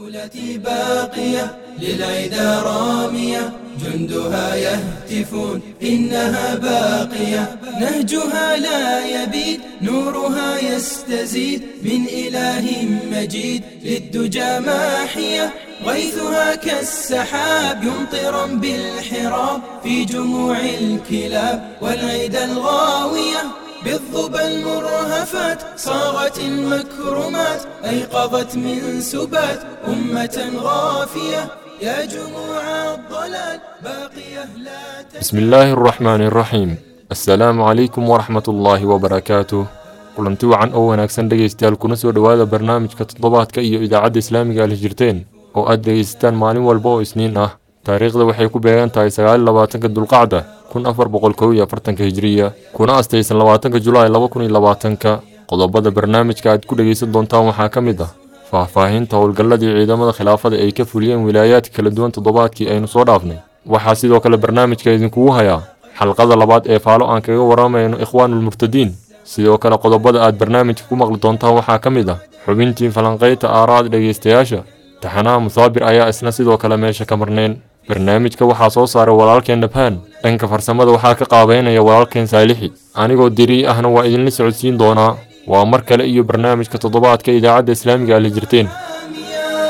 دولتي باقية للعدا رامية جندها يهتفون إنها باقية. نهجها لا يبيد نورها يستزيد. من إله مجيد للدجى ماحية. غيثها كالسحاب يمطرا بالحراب. في جموع الكلاب والعيد الغاوية. بالظبى المرهفات صاغت المكرمات أيقظت من سبات أمة غافية يا جموع الضلال باقية لا بسم الله الرحمن الرحيم السلام عليكم ورحمة الله وبركاته kulanti wacan oo wanaagsan dhegaystayaal kuna soo dhowaada barnaamijka toddobaadka iyo idaacadda islaamiga al hijirteen oo aad dhegaysataan maalin walba oo isniin ah taariikhda waxay ku beegan tahay sagaal labaatanka dulqacda kun afar boqol kow iyo afartanka hijiriya kuna astaysan labaatanka julaay laba kun iyo labaatanka. Qodobada barnaamijka aad ku dhegaysan doontaan waxaa ka mid ah faahfaahinta howlgalladii ciidamada khilaafada ay ka fuliyeen wilaayaadka kala duwan toddobaadkii aynu soo dhaafnay. Waxaa sidoo kale barnaamijka idinkugu hayaa xalqada labaad ee faalo aan kaga waramayno ikhwaanulmurtadiin sidoo kale qodobada aad barnaamijka ku maqli doontaan waxaa ka mid ah xubintii falanqayta aaraad dhegaystayaasha taxanaha musaabir ayaa isna sidoo kale meesha ka marnayn برنامج كو حاسوس على ولالك النبهان إنك ذو وحاك قابين يا ولالك سالحي أنا قد دري أهنا وإذن لسعودين دونا. وأمرك لأي برنامج كتضبات كإداعة الإسلام قال الجرتين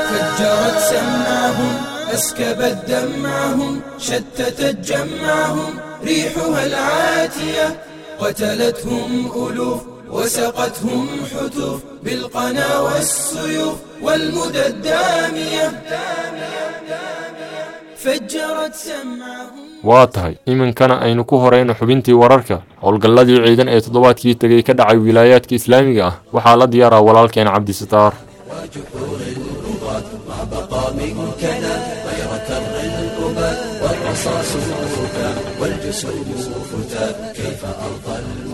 فجرت سماهم أسكبت دمعهم شتتت جمعهم ريحها العاتية. قتلتهم ألوف وسقتهم حتوف. بالقنا والسيوف والمدى الدامية. دامية دامية waa tahay iminkana aynu ku horayno xubintii wararka howlgalladii ciidan ee toddobaadkii tegey ka dhacay wilaayaadka islaamiga ah waxaa la diyaaraa walaalkeen cabdisataar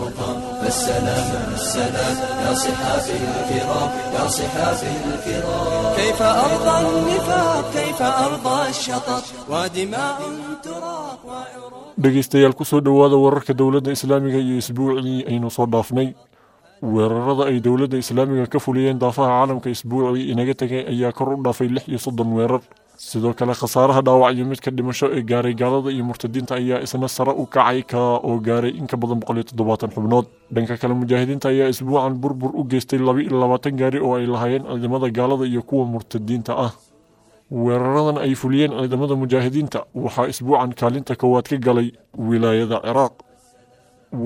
وجحور الرباط ما بقى من كلام غير كر الأباد والرصاص فتى والجسوم فتات كيف أرضى المقام فالسلام السلام يا صحافي الكرام يا صحافي الكرام كيف أرضى النفاق كيف أرضى الشطط ودماء تراق وعروق dhegaystayaal ku soo dhowaada wararka dowladda islaamiga iyo isbuucii aynu soo dhaafnay weerarada ay dowladda islaamiga ka fuliyeen daafaha caalamka isbuucii inaga tegay ayaa kor u dhaafay lix iyo soddon weerar sidoo kale khasaaraha dhaawac iyo midka dhimasho ee gaaray gaalada iyo murtadiinta ayaa isna sare u kacay ka oo gaaray in ka badan xubnood. Dhanka kale mujaahidiinta ayaa isbuucan burbur u geystay laba iyo labaatan gaari oo ay lahaayeen ciidamada gaalada iyo kuwa murtadiinta ah. Weeraradan ay fuliyeen ciidamada mujaahidiinta waxaa isbuucan kaalinta koowaad ka galay wilaayada ciraaq.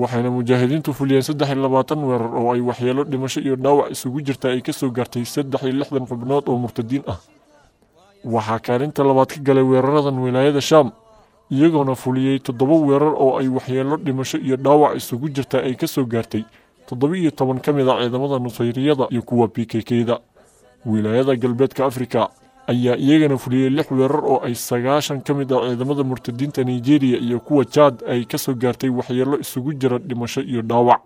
Waxayna mujaahidiintu fuliyeen saddex iyo labaatan weerar oo ay waxyeelo dhimasho iyo dhaawac isugu jirta ay ka soo gaartay saddex iyo lixdan xubnood oo murtadiin ah waxaa kaalinta labaad ka galay weeraradan wilaayada shaam iyagoona fuliyey toddoba weerar oo ay waxyeelo dhimasho iyo dhaawac isugu jirta ay ka soo gaartay toddoba iyo toban ka mid a ciidamada nusayriyada iyo kuwa b k k-da. Wilaayada galbeedka afrika ayaa iyagana fuliyey lix weerar oo ay sagaashan ka mid ah ciidamada murtadiinta nigeria iyo kuwa jaad ay ka soo gaartay waxyeelo isugu jira dhimasho iyo dhaawac.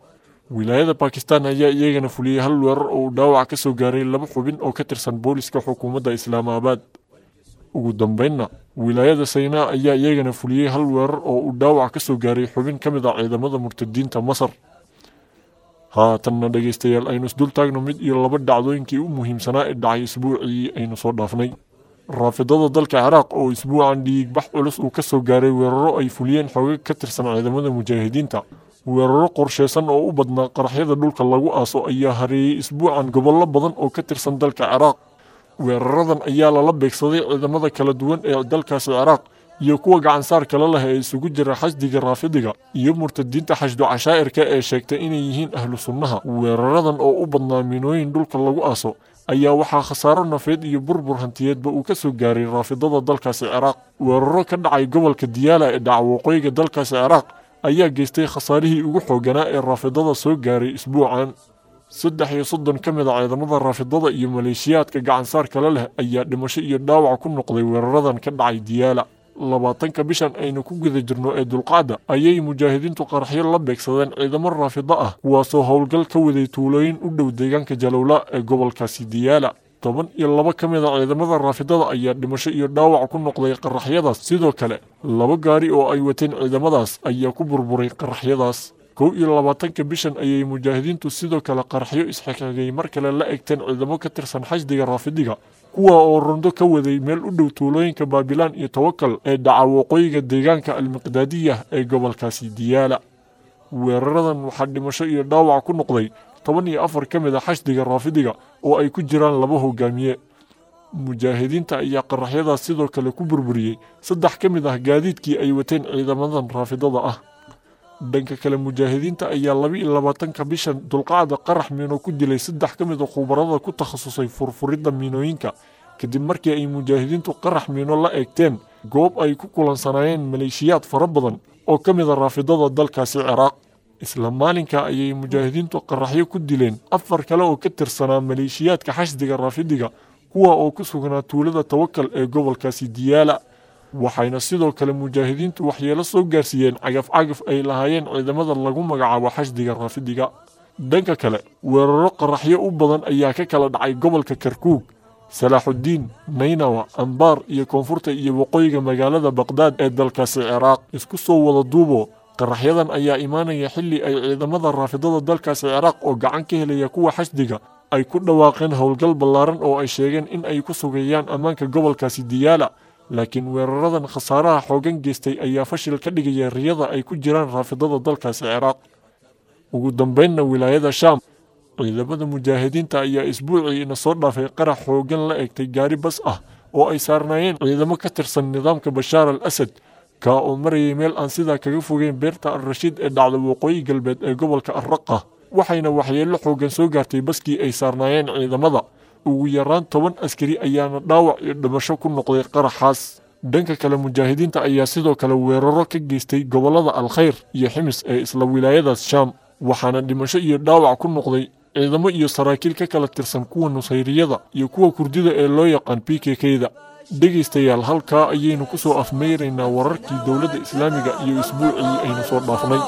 Wilaayada bakistan ayaa iyagana fuliyey hal weerar oo uu dhaawac ka soo gaaray laba xubin oo ka tirsan booliska xukuumadda islaamabaad ugu dambeynna wilaayada saynaa ayaa iyagana fuliyey hal weerar oo uu dhaawac ka soo gaaray xubin ka mid ah ciidamada murtadiinta masar. Haatanna dhegaystayaal aynu isdul taagno mid iyo laba dhacdooyinkii u muhiimsanaa ee dhacay isbuucii aynu soo dhaafnay. Raafidada dalka ciraaq oo isbuucan dhiigbax culus uu ka soo gaaray weeraro ay fuliyeen xoogag ka tirsan ciidamada mujaahidiinta. Weeraro qorsheysan oo u badnaa qaraxyada dhulka lagu aaso ayaa hareeyey isbuucan gobollo badan oo ka tirsan dalka ciraaq weeraradan ayaa lala beegsaday ciidamada kala duwan ee dalkaasi ciraaq iyo kuwa gacansaar kale leh ee isugu jira xasdiga raafidiga iyo murtadiinta xashdu cashaa'irka ee sheegtay inay yihiin ahlu sunnaha. Weeraradan oo u badnaa minooyin dhulka lagu aaso ayaa waxaa khasaaro nafeed iyo burbur hantiyeedba uu ka soo gaaray raafidada dalkaasi ciraaq weeraro ka dhacay gobolka diyaala ee dhaca waqooyiga dalkaasi ciraaq ayaa geystay khasaarihii ugu xooganaa ee raafidada soo gaaray isbuucan saddex iyo soddon ka mid a ciidamada raafidada iyo maleeshiyaadka gacansaar kale leh ayaa dhimasho iyo dhaawac ku noqday weeraradan ka dhacay diyaala. Labaatanka bishan aynu ku guda jirno ee dulqacda ayay mujaahidiintu qaraxyo la beegsadeen ciidamo raafido ah kuwaasoo howlgal ka waday tuulooyin u dhow deegaanka jalowla ee gobolkaasi diyaala. Toban iyo laba ka mid a ciidamada raafidada ayaa dhimasho iyo dhaawac ku noqday qaraxyadaas sidoo kale laba gaari oo ay wateen ciidamadaas ayaa ku burburay qaraxyadaas kow iyo labaatanka bishan ayay mujaahidiintu sidoo kale qaraxyo isxigxigay mar kale la egteen ciidamo ka tirsan xashdiga raafidiga kuwa oo rondo ka waday meel u dhow tuulooyinka baabilaan iyo tawakal ee dhaca waqooyiga deegaanka almiqdaadiyah ee gobolkaasi diyaala weeraradan waxaa dhimasho iyo dhaawac ku noqday toban iyo afar ka mid a xashdiga raafidiga oo ay ku jiraan laba hogaamiye. Mujaahidiinta ayaa qaraxyadaas sidoo kale ku burburiyey. Saddex ka mid ah gaadiidkii ay wateen ciidamadan raafidada ah dhanka kale mujaahidiinta ayaa laba iyo labaatanka bishan dulqacda qarax miino ku dilay saddex ka mid a khubarada ku takhasusay furfuridda miinooyinka. Kadib markii ay mujaahidiintu qarax miino la eegteen goob ay ku kulansanaayeen maleeshiyaad fara badan oo ka mid a raafidada dalkaasi ciraaq. Isla maalinka ayay mujaahidiintu qaraxyo ku dileen afar kale oo ka tirsanaa maleeshiyaadka xashdiga raafidiga kuwa oo ku sugnaa tuulada tawakal ee gobolkaasi diyaala waxayna sidoo kale mujaahidiintu waxyeelo soo gaarsiiyeen cagaf-cagaf ay lahaayeen ciidamada lagu magacaabo xashdiga raafidiga. Dhanka kale weeraro qaraxyo u badan ayaa ka kala dhacay gobolka karkuug salaaxuddiin naynawa ambaar iyo koonfurta iyo waqooyiga magaalada baqdaad ee dalkaasi ciraaq. Isku soo wada duubo qaraxyadan ayaa imaanaya xilli ay ciidamada raafidada dalkaasi ciraaq oo gacan ka helaya kuwa xashdiga ay ku dhawaaqeen howlgal ballaaran oo ay sheegeen in ay ku sugayaan ammaanka gobolkaasi diyaala laakiin weeraradan khasaaraha xoogan geystay ayaa fashil ka dhigaya riyada ay ku jiraan raafidada dalkaasi ciraaq ugu dambaynna wilaayada shaam ciidamada mujaahidiinta ayaa isbuucii ina soo dhaafay qarax xoogan la egtay gaari bas ah oo ay saarnaayeen ciidamo ka tirsan nidaamka bashaar al asad kaa oo marayay meel aan sidaa kaga fogeyn beerta al-rashiid ee dhacda waqooyi galbeed ee gobolka arraqa waxayna waxyeello xoogan soo gaartay baskii ay saarnaayeen ciidamada ugu yaraan toban askari ayaana dhaawac iyo dhimasho ku noqday qaraxaas. Dhanka kale mujaahidiinta ayaa sidoo kale weeraro ka geystay gobollada alkhayr iyo ximis ee isla wilaayadaas shaam waxaana dhimasho iyo dhaawac ku noqday ciidamo iyo saraakiil ka kala tirsan kuwa nusayriyada iyo kuwa kurdida ee loo yaqaan p k k-da. Dhegaystayaal halkaa ayaynu ku soo afmeyraynaa wararkii dowladda islaamiga iyo isbuucii aynu soo dhaafnay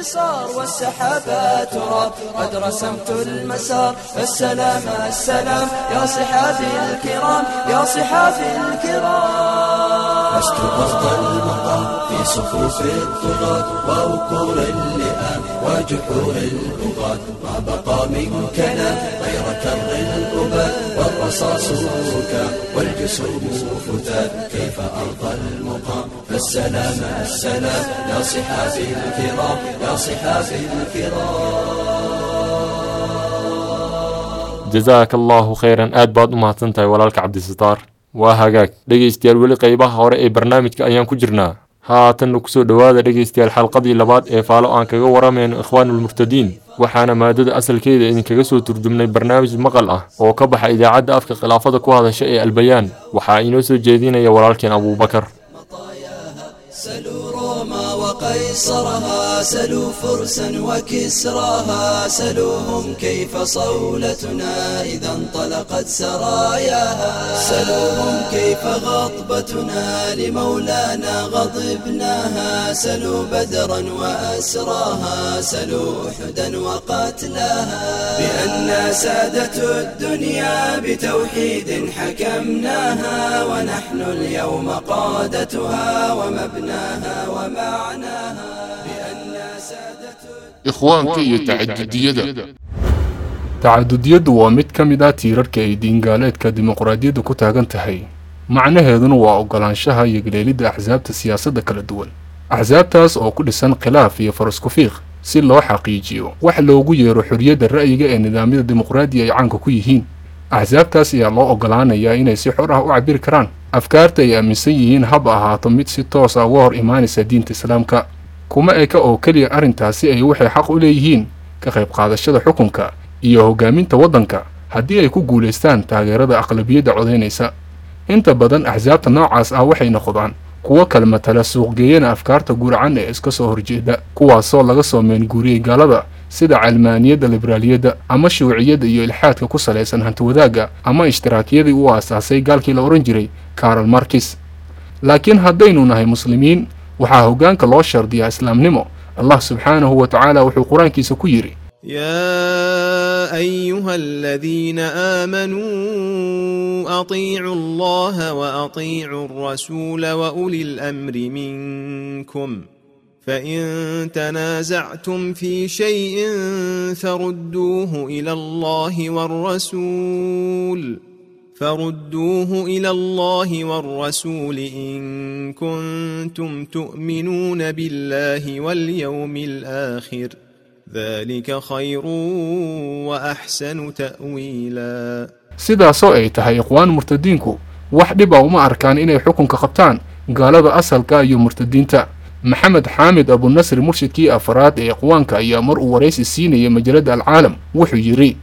والأفاعي القصار والسحابات تراب قد رسمت المسار. السلام السلام. يا صحابي الكرام يا صحابي الكرام. لست ضغط المقام في صفوف الطغاة. ووقور اللئام وجحور البغاة. ما بقى منكنا غير كر الأباد. رصاصك والجسوم فتات كيف أرضى المقام؟ فالسلام السلام. يا صحابي الكرام يا صحابي الكرام. جزاك الله خيرا. أد بعد ما تنتهي ولا لك عبد الستار. وهاك دقيقة ولي قيبة هوري برنامجك أيام كجرنا. haatanna ku soo dhowaada dhegeystayaal xalqadii labaad ee faalo aan kaga waramayno ikhwaanulmurtadiin waxaana maadada asalkeeda idinkaga soo turjumnay barnaamij maqal ah oo ka baxa idaacadda afka khilaafada ku hadasha ee albayaan. Waxaa inoo soo jeedinaya walaalkeen abuubakar. روما وقيصرها سلوا فرسا وكسراها سلوهم كيف صولتنا إذا انطلقت سراياها. سلوهم كيف غضبتنا لمولانا غضبناها. سلوا بدرا وأسراها سلوا أحدا وقتلاها. بأن سادة الدنيا بتوحيد حكمناها ونحن اليوم قادتها ومبناها سادة ikhwaanka iyo tacadudiyada tacadudiyaddu waa mid ka mid ah tiirarka ay diingaaleedka dimuqraadiyaddu ku taagan tahay macnaheeduna waa oggolaanshaha iyo galeelidda axsaabta siyaasadda kala duwan axsaabtaas oo ku dhisan khilaaf iyo farasku-fiiq si loo xaqiijiyo wax loogu yeero xorriyadda ra'yiga ee nidaamyada dimuqraadiya ay caanka ku yihiin axsaabtaas ayaa loo oggolaanayaa inay si xor ah u cabiri karaan. Afkaarta ay aaminsan yihiin haba ahaato mid si toos ah uga hor imaanaysa diinta islaamka. Kuma eka oo keliya arrintaasi ay waxay xaq u leeyihiin ka qayb qaadashada xukunka iyo hoggaaminta waddanka haddii ay ku guulaystaan taageerada aqlabiyadda codaynaysa inta badan axsaabta noocaas ah waxay noqdaan kuwo kala matala suuqgeeyana afkaarta guracan ee iska soo horjeeda kuwaasoo laga soo meenguuriyey gaalada sida calmaaniyadda liberaaliyadda ama shuuciyadda iyo ilxaadka ku salaysan hantiwadaagga ama ishtiraakiyadii u aasaasay gaalkii la odhan jiray karol markis laakiin haddaynu nahay muslimiin waxaa hoggaanka loo shardiyaa islaamnimo allah subxaanahu wa tacaala wuxuu qur-aankiisa ku yidhi يا ايها الذين امنوا اطيعوا الله واطيعوا الرسول واولي الامر منكم فإن تنازعتم في شيء فردوه إلى الله والرسول فردوه إلى الله والرسول إن كنتم تؤمنون بالله واليوم الآخر. ذلك خير وأحسن تأويلا. sidaasoo ay tahay ikhwaan murtadiinku wax dhiba uma arkaan inay xukunka qabtaan gaalada asalka iyo murtadiinta maxamed xaamid abunasri murshidkii afaraad ee ikhwaanka ayaa mar uu waraysi siinayay majalada alcaalam wuxuu yidhi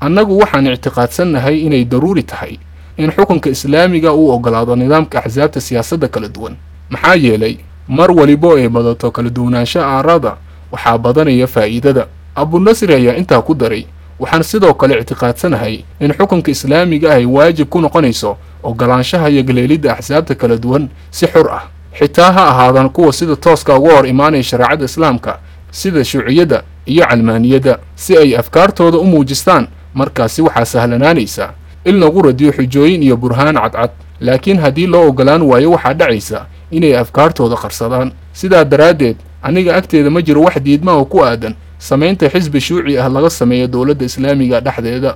annagu waxaan ictiqaadsannahay inay daruuri tahay in xukunka islaamiga uu oggolaado nidaamka axsaabta siyaasadda kala duwan. Maxaa yeelay mar walibo ay badato kala duwanaansho aarada waxaa badanaya faa'iidada. Abunasri ayaa intaa ku daray waxaan sidoo kale ictiqaadsanahay in xukunka islaamiga ah ay waajib ku noqonayso oggolaanshaha iyo galeelidda axsaabta kala duwan si xur ah xitaa ha ahaadaan kuwa sida tooska uga hor imaanaya shareecada islaamka sida shuuciyadda iyo calmaaniyadda si ay afkaartooda u muujistaan markaasi waxaa sahlanaanaysa in lagu radiyo xujooyin iyo burhaan cadcad. Laakiin haddii loo oggolaan waayo waxaa dhacaysa inay afkaartooda qarsadaan. Sidaa daraaddeed aniga agteeda ma jiro wax diidma oo ku aadan samaynta xisbi shuuci ah laga sameeyo dowladda islaamiga dhexdeeda.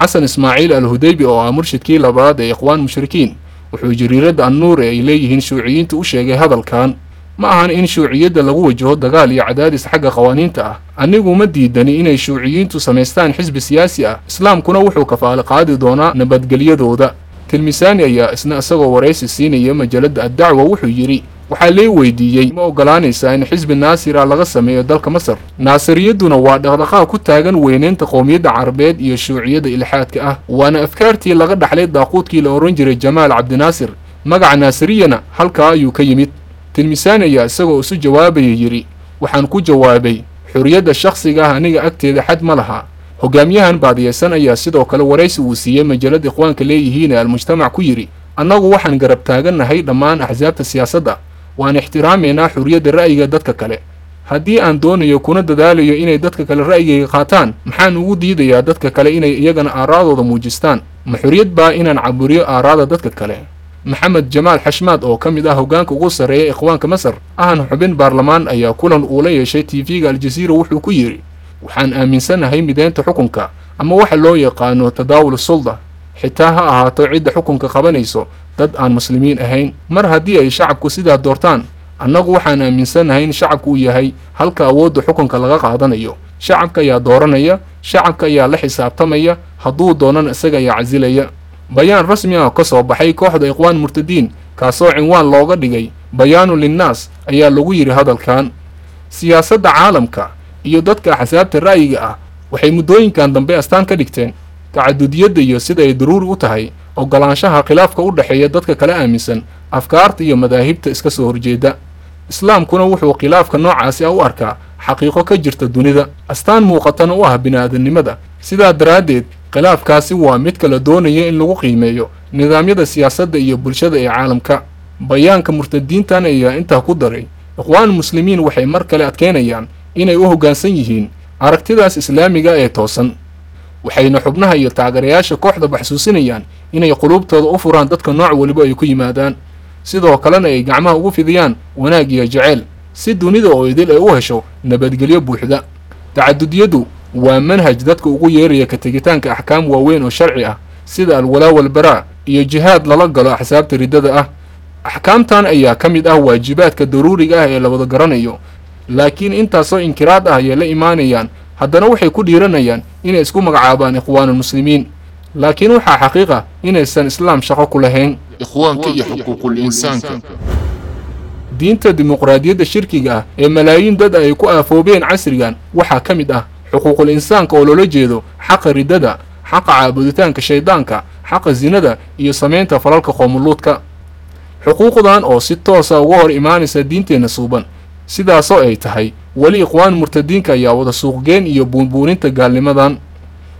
Xasan ismaaciil al hudaybi oo ah murshidkii labaad ee ikhwaan mushrikiin wuxuu jariiradda annuur ee ay leeyihiin shuuciyiinta u sheegay hadalkan. Ma ahan in shuuciyadda lagu wajaho dagaal iyo cadaadis xagga qawaaniinta ah. Anigu ma diidani inay shuuciyiintu samaystaan xisbi siyaasi ah. Islaamkuna wuxuu kafaali qaadi doonaa nabadgelyadooda. Tilmisaani ayaa isna isagoo waraysi siinaya majalladda addacwa wuxuu yidhi waxaa lee weydiiyey ma oggolaanaysaa in xisbi naasira laga sameeyo dalka masar? Naasiriyadduna waa dhaqdhaqaaq ku taagan weynaynta qowmiyadda carabeed iyo shuuciyadda ilxaadka ah. Waana afkaartii laga dhaxlay daaquudkii la odhan jiray jamaal cabdinaasir. Magaca naasiriyana halkaa ayuu ka yimid. Tilmisaani ayaa isagoo isu jawaabaya yidhi waxaan ku jawaabay xorriyadda shakhsiga ah aniga agteeda xad ma laha. Hogaamiyahan baadiyeysan ayaa sidoo kale waraysi uu siiyey majallad ikhwaanka leeyihiin ee almujtamac ku yidhi annagu waxaan garab taagannahay dhammaan axsaabta siyaasadda waan ixtiraamaynaa xurriyadda ra'yiga dadka kale. Haddii aan doonayo kuna dadaalayo inay dadka kale ra'yigayga qaataan maxaan ugu diidayaa dadka kale inay iyagana aaraadooda muujistaan. Ma xorriyad baa inaan caburiyo aaraada dadka kale. Maxamed jamaal xashmaad oo ka mid ah hoggaanka ugu sarreeya ikhwaanka masar ahna xubin baarlamaan ayaa kulan uu la yeeshay tv-ga aljaziira wuxuu ku yidhi waxaan aaminsannahay mideynta xukunka ama waxa loo yaqaano tadaawul sulda. Xitaa ha ahaato cidda xukunka qabanayso dad aan muslimiin ahayn. Mar haddii ay shacabku sidaa doortaan annagu waxaan aaminsannahay in shacabku uu yahay halka awoodda xukunka laga qaadanayo. Shacabka ayaa dooranaya shacabka ayaa la xisaabtamaya hadduu doonana isaga ayaa casilaya. Bayaan rasmi ah ka soo baxay kooxda ikhwaan murtadiin kaasoo cinwaan looga dhigay. Bayaanu linnaas ayaa lagu yidhi hadalkan. Siyaasadda caalamka iyo dadka axsaabta ra'yiga ah waxay muddooyinkan dambe astaan ka dhigteen. Tacadudiyadda iyo sida ay daruuri u tahay oggolaanshaha khilaafka u dhexeeya dadka kala aaminsan afkaarta iyo madaahibta iska soo horjeeda. Islaamkuna wuxuu khilaafka noocaasi ah u arkaa xaqiiqo ka jirta dunida. Astaan muuqatana u ah bini'aadamnimada. Sidaa daraaddeed khilaafkaasi waa mid kala doonaya in lagu qiimeeyo nidaamyada siyaasadda iyo bulshada ee caalamka. Bayaanka murtadiintan ayaa intaa ku daray ikhwaan muslimiin waxay mar kale adkeynayaan inay u hoggaansan yihiin aragtidaas islaamiga ee toosan. Waxayna xubnaha iyo taageerayaasha kooxda baxsuusinayaan inay quluubtooda u furaan dadka nooc waliba ay ku yimaadaan. Sidoo kalena ay gacmaha ugu fidiyaan wanaag iyo jeceyl si dunida oo idil ay u hesho nabadgelyo buuxda. Tacadudiyadu waa manhaj dadka ugu yeeraya ka tegitaanka axkaam waaweyn oo sharci ah sida alwalaa walbaraa iyo jihaad lala galo axsaabta riddada ah. Axkaamtan ayaa ka mid ah waajibaadka daruuriga ah ee la wada garanayo. Laakiin intaasoo inkiraad ah ayay la imaanayaan haddana waxay ku dhiiranayaan inay isku magacaabaan ikhwaanulmuslimiin laakiin waxaa xaqiiqa inaysan islaam shaqo ku lahayn. Ikhwaanka iyo xuquuqul insaanka. Diinta dimuqraadiyadda shirkiga ah ee malaayiin dad ay ku aafoobeen casrigan waxaa ka mid ah xuquuqul insaanka oo loola jeedo xaqa riddada xaqa caabuditaanka shayddaanka xaqa sinada iyo samaynta falalka qoomuluudka xuquuqdan oo si toosa uga hor imaanaysa diinteenna suuban sidaasoo ay tahay weli ikhwaan murtadiinka ayaa wada suuqgeen iyo buunbuuninta gaalnimadan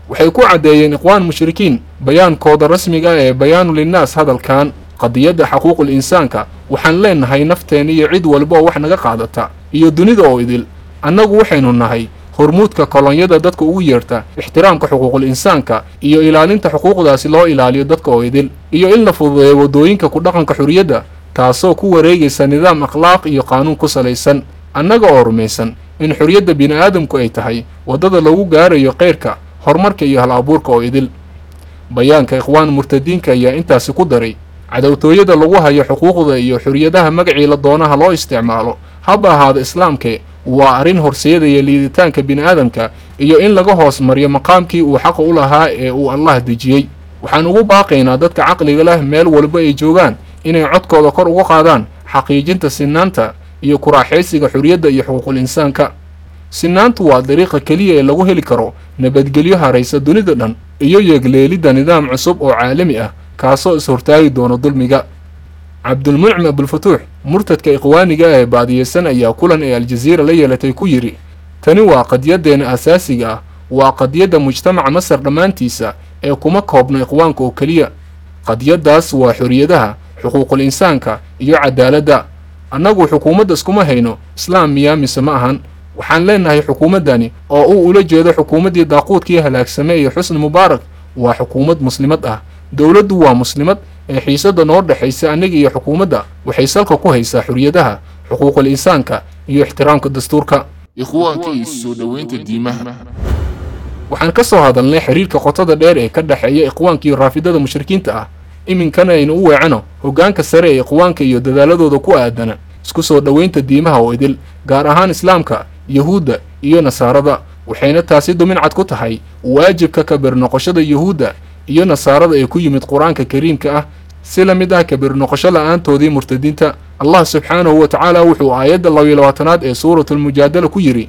waxay ku caddeeyeen ikhwaan mushrikiin bayaankooda rasmiga ah ee bayaanu linnaas hadalkan qadiyadda xaquuqul insaanka waxaan leennahay nafteena iyo cid walba oo wax naga qaadata iyo dunida oo idil. Annagu waxaynu nahay hormuudka kolonyada dadka ugu yeerta ixtiraamka xuquuqul insaanka iyo ilaalinta xuquuqdaasi loo ilaaliyo dadka oo idil iyo in la fududeeyo waddooyinka ku dhaqanka xurriyadda taasoo ku wareegaysa nidaam akhlaaq iyo qaanuun ku salaysan. Annaga oo rumaysan in xorriyadda bini'aadamku ay tahay waddada lagu gaarayo keyrka horumarka iyo hal abuurka oo idil. Bayaanka ikhwaan murtadiinka ayaa intaasi ku daray cadowtooyada lagu hayo xuquuqda iyo xoriyadaha magacii la doonaha loo isticmaalo. Haba ahaada islaamke waa arrin horseedaya liiditaanka bini'aadamka iyo in laga hoos mariyo maqaamkii uu xaqa u lahaa ee uu allah dejiyey. Waxaan ugu baaqaynaa dadka caqliga leh meel walba ay joogaan inay codkooda kor uga qaadaan xaqiijinta sinaanta iyo kuraaxaysiga xoriyadda iyo xuquuqul insaanka sinaantu waa dariiqa keliya ee lagu heli karo nabadgelyo haraysa dunida dhan iyo yeegleelidda nidaam cusub oo caalami ah kaasoo is-hortaagi doono dulmiga. Cabdulmuncim abulfutuux murtadka ikhwaaniga ee baadiyeysan ayaa kulan ee aljaziira la yeelatay ku yidhi tani waa qadiyaddeena asaasiga ah waa qadiyadda mujtamaca masar dhammaantiisa ee kuma koobna ikhwaanka oo keliya. Qadiyaddaas waa xoriyadaha xuquuqul insaanka iyo cadaaladda. Annagu xukuumadda iskuma hayno islaam miyaa mise ma ahan waxaan leenahay xukuumaddani oo uu ula jeedo xukuumaddii daaquudkii halaagsame iyo xusni mubaarak waa xukuumad muslimad ah. Dowladdu waa muslimad ee xiisadda noo dhexaysa annaga iyo xukuumadda waxay salka ku haysaa xoriyadaha xuquuqul insaanka iyo ixtiraamka dastuurka. Waxaan ka soo hadalnay xiriirka qotada dheer ee ka dhexeeya ikhwaanka iyo raafidada mushrikiinta ah. Iminkana aynu u weecano hoggaanka sare ee ikhwaanka iyo dadaaladooda ku aadana isku soo dhoweynta diimaha oo idil gaar ahaan islaamka yahuudda iyo nasaarada waxayna taasi dumin cad ku tahay waajibka kabir noqoshada yuhuudda iyo nasaarada ee ku yimid qur'aanka kariimka ah. Si la mid ah kabir noqosho la'aantoodii murtadiinta allah subxaanahu wa tacaala wuxuu aayadda labiyo labaatanaad ee suuratulmujaadala ku yidhi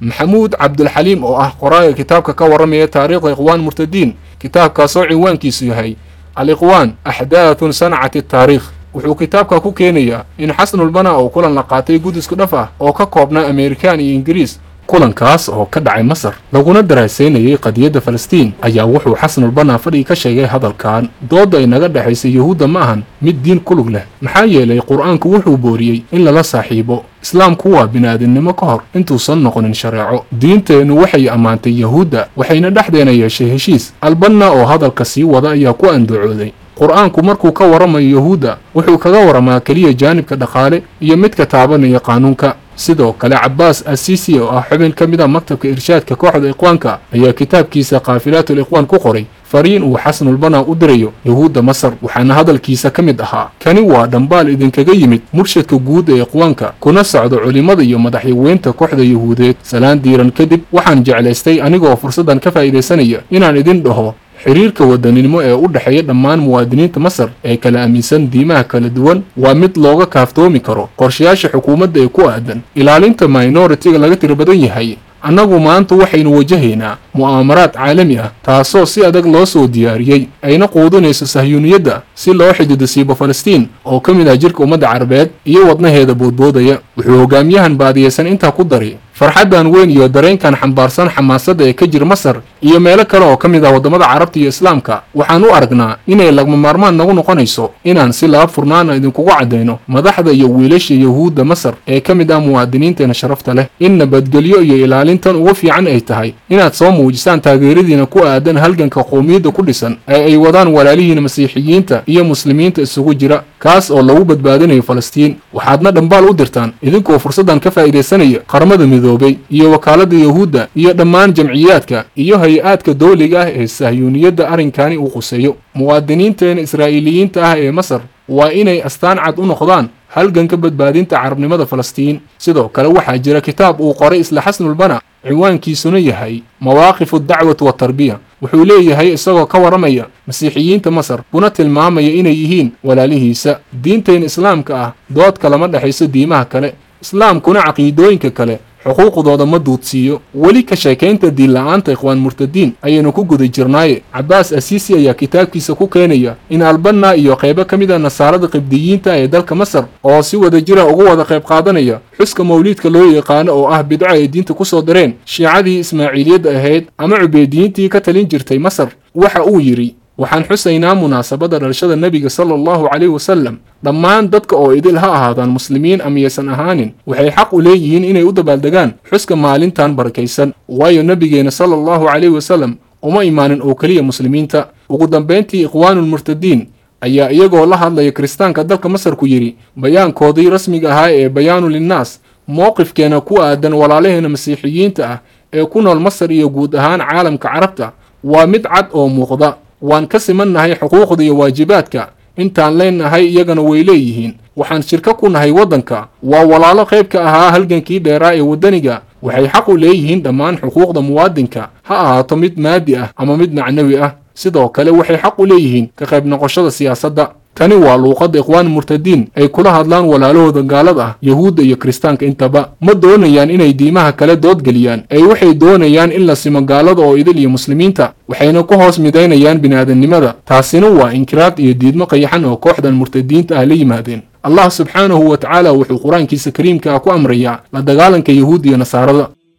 maxamuud cabdulxaliim oo ah qoraaga kitaabka ka warramaya taariikhda ikhwaan murtadiin. Kitaabkaasoo cinwaankiisu yahay al ikhwaan axdaathun sanacati taariikh. Wuxuu kitaabka ku keenayaa in xasnulbana oo kulan la qaatay gudisku dhaf ah oo ka koobnaa amerikaan iyo ingiriis kulankaas oo ka dhacay masar laguna daraasaynayay qadiyadda falastiin ayaa wuxuu xasanulbanaa fadhigi ka sheegay hadalkan doodda ay naga dhexaysa yuhuudda ma ahan mid diin kulug leh. Maxaa yeelay qur'aanku wuxuu booriyey in lala saaxiibo. Islaamku waa bini'aadamnimo ka hor intuusan noqonin shareeco. Diinteennu waxay ammaantay yahuudda waxayna dhexdeena yeeshay heshiis. Albanna oo hadalka sii wada ayaa ku andacooday. Qur'aanku markuu ka warramayo yahuudda wuxuu kaga warramaa keliya jaanibka dhaqaale iyo midka taabanaya qaanuunka sidoo kale cabbaas asiisi oo ah xubin ka mid a maktabka irshaadka kooxda ikhwaanka ayaa kitaabkiisa kaafilaatul ikhwaan ku qoray fariin uu xasanulbanaa u dirayo yahuudda masar waxaana hadalkiisa ka mid ahaa. Kani waa dhambaal idinkaga yimid murshadka guud ee ikhwaanka kuna socdo culimmada iyo madaxyaweynta kooxda yahuudeed salaan diiran kadib waxaan jeclaystay anigoo fursaddan ka faa'iidaysanaya inaan idin dhaho xiriirka wadaninimo ee u dhexeeya dhammaan muwaadiniinta masar ee kala aaminsan diimaha kala duwan waa mid looga kaaftoomi karo. Qorshayaasha xukuumadda ee ku aadan ilaalinta minoritiga laga tiro badan yahay. Annagu maanta waxaynu wajahaynaa mu'aamaraad caalami ah taasoo si adag loo soo diyaariyey. Ayna quudinayso sahyuuniyadda si loo xidido siibo falastiin oo ka mid ah jirka ummadda carabeed iyo wadnaheeda boodboodaya. Wuxuu hogaamiyahan baadiyeysan intaa ku dari farxaddan weyn iyo dareenkan xambaarsan xamaasadda ee ka jira masar iyo meelo kale oo ka mid ah waddamada carabta iyo islaamka waxaan u aragnaa inay lagma maarmaan nagu noqonayso inaan si laab furnaana idinkugu caddayno madaxda iyo wiilasha yahuudda masar ee ka mid ah muwaadiniinteena sharafta leh. In nabadgelyo iyo ilaalintan ugu fiican ay tahay inaad soo muujisaan taageeradiina ku aadan halganka qowmiyadda ku dhisan ee ay wadaan walaalihiina masiixiyiinta iyo muslimiinta isugu jira kaas oo lagu badbaadinayo falastiin waxaadna dhambaal u dirtaan idinkoo fursaddan ka faa'iidaysanaya qaramada midoobay iyo wakaaladda yahuudda iyo dhammaan jamciyaadka iyo hay'aadka dowliga ah ee sahyuuniyadda arrinkani uu quseeyo. Muwaadiniinteena israa'iiliyiinta ah ee masar waa inay astaan cad u noqdaan halganka badbaadinta carabnimada falastiin. Sidoo kale waxaa jira kitaab uu qoray isla xasnulbana ciwaankiisuna yahay mawaaqifu dacwati watarbiya wuxuu leeyahay isagoo ka warramaya masiixiyiinta masar kuna tilmaamaya inay yihiin walaalihiisa. Diinteen islaamka ah doodka lama dhexayso diimaha kale islaamkuna caqiidooyinka kale xuquuqdooda ma duudsiiyo weli ka sheekaynta diinla'aanta ikhwaan murtadiin ayaynu ku guda jirnaaye. Cabbaas asiisi ayaa kitaabkiisa ku keenaya in albanna iyo qaybo ka mid a nasaarada qibdiyiinta ee dalka masar oo si wada jira uga wada qayb qaadanaya xuska mawliidka loo yaqaano oo ah bidco ay diinta ku soo dareen shiicadii ismaaciiliyadda ahayd ama cubeediyiintii ka talin jirtay masar waxa uu yidhi waxaan xusaynaa munaasabadda dhalashada nebiga sala allahu calayhi wasallam. Dhammaan dadka oo idil ha ahaadaan muslimiin ama yaysan ahaanin waxay xaq u leeyihiin inay u dabaaldegaan xuska maalintan barakaysan waayo nebigeenna sala allahu calayhi wasallam uma imaanin oo keliya muslimiinta. Ugu dambayntii ikhwaanulmurtadiin ayaa iyagoo la hadlaya kiristaanka dalka masarku yidhi bayaankoodii rasmiga ahaa ee bayaanu linnaas mowqifkeena ku aadan walaalaheena masiixiyiinta ah ee ku nool masar iyo guud ahaan caalamka carabta waa mid cad oo muuqda waan ka simannahay xuquuqda iyo waajibaadka. Intaan leenahay iyagana way leeyihiin. Waxaan shirko ku nahay waddanka. Waa walaalo qayb ka ahaa halgankii dheeraa ee waddaniga. Waxay xaq u leeyihiin dhammaan xuquuqda muwaadinka. Ha ahaato mid maadi ah ama mid macnawi ah. Sidoo kale waxay xaq u leeyihiin ka qayb noqoshada siyaasadda tani waa luuqadda ikhwaan murtadiin ay kula hadlaan walaalahooda gaalada ah yahuudda iyo kiristaanka intaba. Ma doonayaan inay diimaha kale doodgeliyaan. Ee waxay doonayaan in la simo gaalada oo idil iyo muslimiinta waxayna ku hoos midaynayaan bini'aadannimada taasina waa inkiraad iyo diidmo qayaxan oo kooxdan murtadiinta ah la yimaadeen. Allah subxaanahu wa tacaala wuxuu qur'aankiisa kariimka ah ku amrayaa la dagaalanka yahuud iyo nasaarada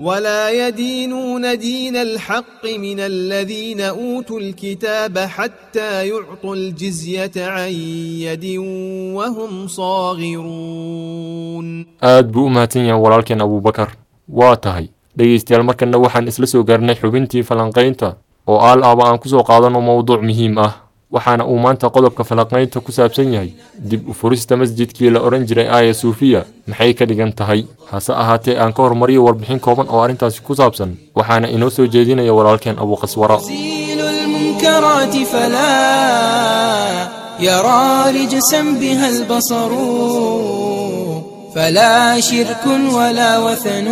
ولا يدينون دين الحق من الذين اوتوا الكتاب حتى يعطوا الجزيه عن يد وهم صاغرون آد بو ماتين ولكن أبو بكر. واتهي. ديست المكن نوحا إسلسو غرنا حبنتي فلانقينتا أو ابا ان كسو قادن موضوع مهم waxaana uu maanta qodobka falanqaynta ku saabsan yahay dib u furista masjidkii la odhan jiray aaya suufiya maxay ka dhigan tahay hase ahaatee aan ka hormariyo warbixin kooban oo arrintaasi ku saabsan waxaana inoo soo jeedinaya walaalkeen فلا يرى رجسا بها البصر فلا شرك ولا وثن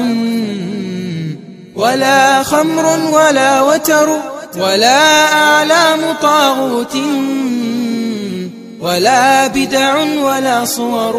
ولا خمر ولا وتر ولا أعلام طاغوت ولا بدع ولا صور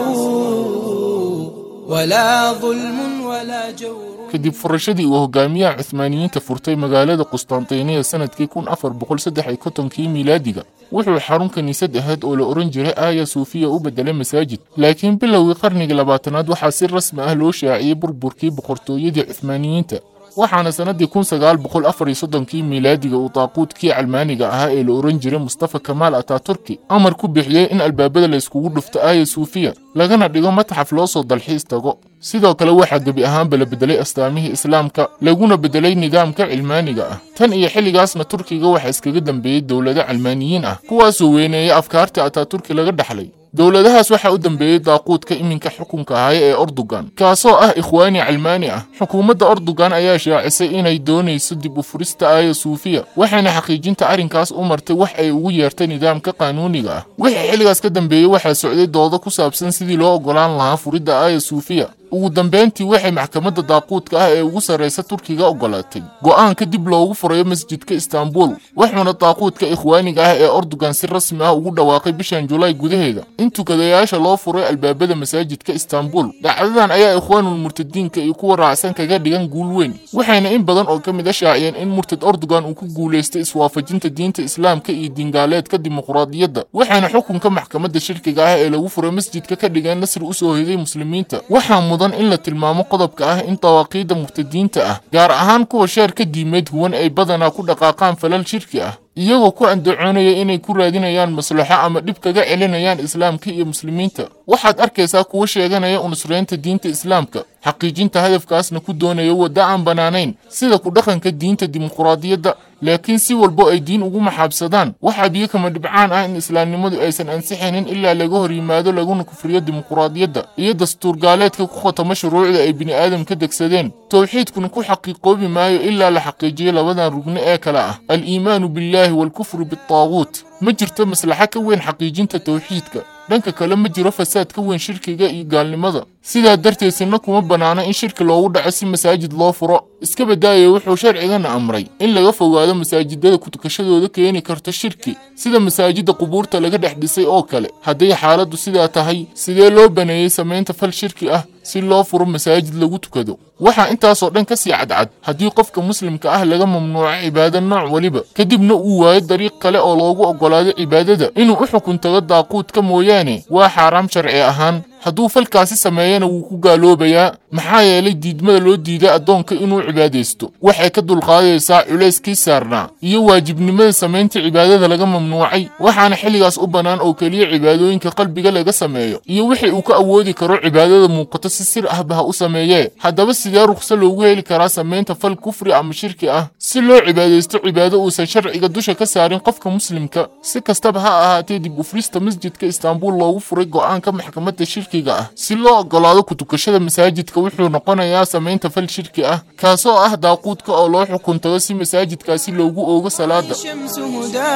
ولا ظلم ولا جور kadib furashadii uu hogaamiyaha cuhmaaniyiinta furtay magaalada qustaantiiniya sanadkii kun afar boqol saddex iyo kontonkii miilaadiga wuxuu xarun kiniisad ahayd oo la odhan jiray aaya suufiya u beddelay masaajid laakiin bilowgii qarnigii labaatanaad waxaa si rasmi ah loo shaaciyey burburkii boqortooyadii cuhmaaniyiinta waxaana sannadii kun sagaal boqol afar iyo soddonkii miilaadiga uu daaquudkii calmaaniga ahaa ee la odhan jiray mustafa kamaal ataturki amar ku bixiyey in albaabada la iskugu dhufto aaya suufiya lagana dhigo matxaf loo soo dalxiis tago. Sidoo kale waxaa gebi ahaanba la beddelay astaamihii islaamka laguna beddelay nidaamka cilmaaniga ah. Tan iyo xilligaasna turkiga waxaa iskaga dambeeyey dowlado calmaaniyiin ah kuwaasoo weyneeyey afkaartii ataaturki laga dhaxlay dowladahaas waxaa u dambeeyey daaquudka iminka xukunka haya ee ordogan kaasoo ah ikhwaani calmaani ah. Xukuumadda ordogan ayaa shaacisay inay doonayso dib u furista aaya suufiya waxayna xaqiijinta arrinkaas u martay wax ay ugu yeertay nidaamka qaanuuniga ah. Wixii xilligaas ka dambeeyey waxaa socday doodo ku saabsan sidii loo oggolaan lahaa furidda aaya suufiya. Ugu dambayntii waxay maxkamadda daaquudka ah ee ugu sarraysa turkiga oggolaatay go'aanka dib loogu furayo masjidka istaanbul wuxuuna daaquudka ikhwaaniga ah ee ordogan si rasmi ah ugu dhawaaqay bishan julaay gudaheeda in tukadayaasha loo furay albaabada masaajidka istaanbul dhacdadan ayaa ikhwaanul murtadiinka iyo kuwa raacsan kaga dhigan guul weyn waxayna in badan oo ka mid a shaaciyeen in murtad ordogan uu ku guulaystay iswaafajinta diinta islaamka iyo diingaaleedka dimuqraadiyadda waxayna xukunka maxkamadda shirkiga ah ee lagu furay masjidka ka dhigeen nasri u soo hiday muslimiinta. Waxaa mudan in la tilmaamo qodobka ah in dawaaqiidda murtadiinta ah gaar ahaan kuwa sheer ka diimeed huwan ay badanaa ku dhaqaaqaan falal shirki ah iyagoo ku andacoonaya inay ku raadinayaan maslaxo ama dhib kaga celinayaan islaamka iyo muslimiinta waxaad arkaysaa kuwa sheeganaya unusraynta diinta islaamka xaqiijinta hadafkaasna ku doonaya waddo aan bannaanayn sida ku dhaqanka diinta dimuqraadiyadda laakiin si walbo ay diin ugu maxaabsadaan waxaa biyo kama dhibcaan ah in islaamnimadu aysan ansixinin ilaa laga hor yimaado laguna kufriyo dimuqraadiyadda iyo dastuur gaaleedka ku khatamo shuruucda ay bini'aadam ka degsadeen towxiidkuna ku xaqiiqoobi maayo ilaa la xaqiijiyo labadan rugno ee kale ah al-iimaanu billaahi waalkufru bittaaguut ma jirto maslaxo ka weyn xaqiijinta towxiidka dhanka kale ma jiro fasaad ka weyn shirkiga iyo gaalnimada. Sidaa darteed sinna kuma bannaana in shirki loogu dhaco si masaajid loo furo. Iska badaaya wuxuu sharcigana amray in laga fogaado masaajidada kutukashadooda keeni karto shirki sida masaajidda qubuurta laga dhex dhisay oo kale. Hadday xaaladdu sidaa tahay sidee loo baneeyey samaynta fal shirki ah si loo furo masaajid lagu tukado. Waxaa intaasoo dhan ka sii cadcad haddii qofka muslimka ah laga mamnuuco cibaado nooc weliba kadibna uu waayo dariiq kale oo loogu oggolaado cibaadada. Inuu u xukun tago daaquudka mooyaane waa xaaraam sharci ahaan hadduu falkaasi sameeyana wuu ku gaaloobayaa maxaa yeelay diidmada loo diiday addoonka inuu cibaadaysto. Waxay ka dulqaadaysaa culayskii saarnaa iyo waajibnimada samaynta cibaadada laga mamnuucay. Waxaana xilligaas u bannaan oo keliya cibaadooyinka qalbiga laga sameeyo iyo wixii uu ka awoodi karo cibaadada muuqato si sir ahba ha u sameeyee. Haddaba sidee rukso loogu heli karaa samaynta fal kufri ama shirki ah? Si loo cibaadaysto cibaado uusan sharciga dusha ka saarin qofka muslimka si kastaba ha ahaatee dib ufrista masjidka istaanbul loogu furay go'aanka maxkamadda shirkiga ah si loo oggolaado kutukashada masaajidka wuxuu noqonayaa samaynta fal shirki ah kaasoo ah daaquudka oo loo xukun tago si masaajidkaasi loogu oogo salaada الشمس هدى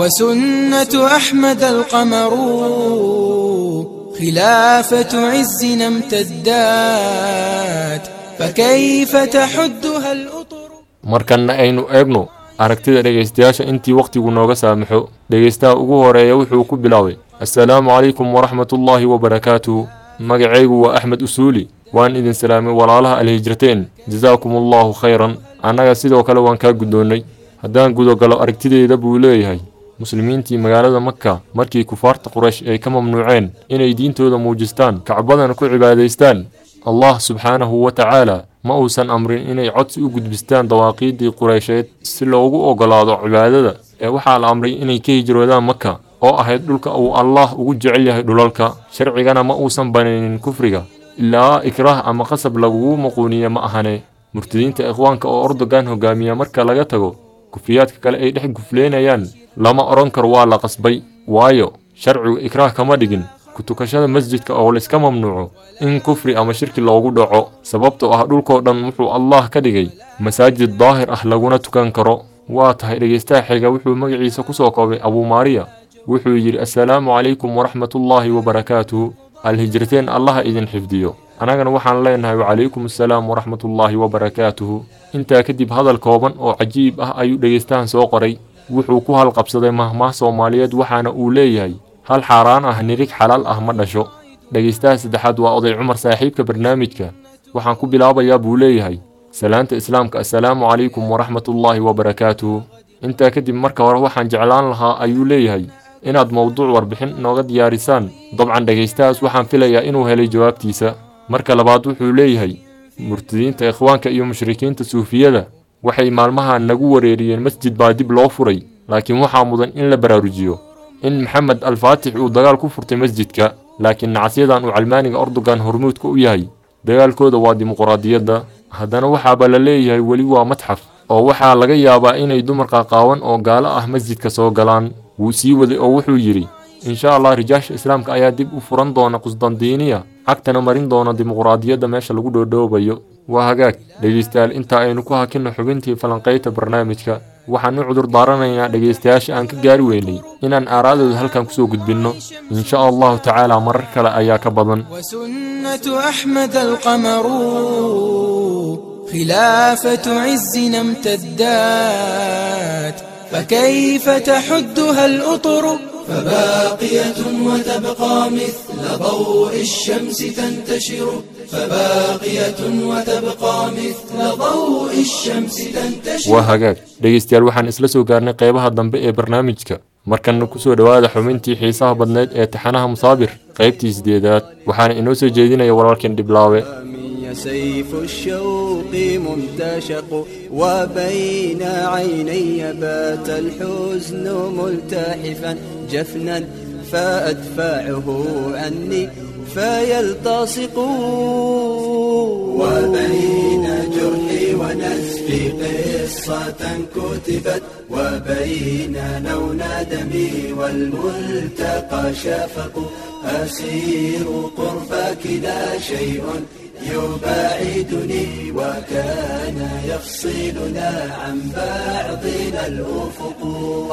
وسنة أحمد القمر خلافة عزنا امتدات فكيف تحدها الأطر markanna aynu eegno aragtida dhegaystayaasha intii wakhtigu nooga saamaxo dhegaystaha ugu horeeya wuxuu ku bilaabay assalaamu calaykum waraxmatullaahi wabarakaatuh magacaygu waa axmed usuuli waan idin salaamay walaalaha alhijrateen jasaakum allaahu khayran annaga sidoo kale waan kaa guddoonnay haddaan gudogalo aragtideyda buu leeyahay muslimiintii magaalada maka markii kufaarta quraysh ay ka mamnuuceen inay diintooda muujistaan kacbadana ku cibaadaystaan allah subxaanahu wa tacaala ma uusan amrin inay codsi u gudbistaan dawaaqiiddii quraysheed si loogu oggolaado cibaadada ee waxaa la amray inay ka hijroodaan maka oo ahayd dhulka uu allah ugu jecel yahay dhulalka. Sharcigana ma uusan banaynin kufriga. Ilaa ikraah ama qasab lagugu maquuniye ma ahane. Murtadiinta ikhwaanka oo ordogan hogaamiya marka laga tago kufriyaadka kale ay dhex gufleynayaan lama odhan karo waa la qasbay. Waayo sharcigu ikraah kama dhigin kutukashada masjidka oo layska mamnuuco in kufri ama shirki loogu dhaco. Sababtoo ah dhulkoo dhan wuxuu allah ka dhigay. Masaajid daahir ah laguna tukan karo. Waa tahay dhegaystaha xiga wuxuu magaciisa ku soo koobay abuumaariya wuxuu yidhi assalaamu calaykum waraxmatullaahi wabarakaatuhu alhijrateen allaha idin xifdiyo. Annagana waxaan leenahay wacalaykum assalaam waraxmatullaahi wabarakaatuhu intaa kadib hadal kooban oo cajiib ah ayuu dhegaystahan soo qoray. Wuxuu ku halqabsaday mahmaah soomaaliyeed waxaana uu leeyahay hal xaaraan ah nirig xalaal ah ma dhasho. Dhegaystaha saddexaad waa oday cumar saaxiibka barnaamijka. Waxaan ku bilaabayaa buu leeyahay. Salaanta islaamka assalaamu calaykum waraxmatullaahi wabarakaatuhu intaa kadib marka hore waxaan jeclaan lahaa ayuu leeyahay inaad mowduuc warbixin nooga diyaarisaan. Dabcan dhegaystahaas waxaan filayaa inuu helay jawaabtiisa. Marka labaad wuxuu leeyahay murtadiinta ikhwaanka iyo mushrikiinta suufiyada waxay maalmahan nagu wareeriyeen masjid baa dib loo furay laakiin waxaa mudan in la baraarujiyo in maxamed alfaatix uu dagaal ku furtay masjidka laakiin nacasyadan uu calmaaniga ordogan hormuudka u yahay. Dagaalkooda waa dimuqraadiyadda. Haddana waxaaba la leeyahay weli waa madxaf oo waxaa laga yaabaa inay dumar qaaqaawan oo gaalo ah masjidka soo galaan. Wuu sii waday oo wuxuu yidhi insha allah rijaasha islaamka ayaa dib u furan doona qusdandiiniya. Cagtana marin doona dimuqraadiyadda meesha lagu dhoodhoobayo. Waa hagaag. Dhegaystayaal inta aynu ku hakinno xubintii falanqaynta barnaamijka waxaan u cudur daaranaynaa dhegaystayaasha aan ka gaari weynay inaan aaraadooda halkan kusoo gudbinno insha allahu tacaala marar kale ayaa ka badan خلافة عزنا امتدات فكيف تحدها الأطر فباقية وتبقى مثل ضوء الشمس تنتشر فباقية وتبقى مثل ضوء الشمس تنتشر waa hagaag dhegaystayaal waxaan isla soo gaarnay qeybaha dambe ee barnaamijka markanna ku soo dhowaada xubintii xiisaha badneyd ee taxanaha musaabir qaybtii sideedaad waxaana inoo soo jeedinaya walaalkeen dhiblaawe سيف الشوق ممتشق وبين عيني بات الحزن ملتحفا. جفنا فأدفعه عني فيلتصق. وبين جرحي ونسفي قصة كتبت وبين لون دمي والملتقى شفق. أسير قربك لا شيء. يباعدني وكان يفصلنا عن بعضنا الأفق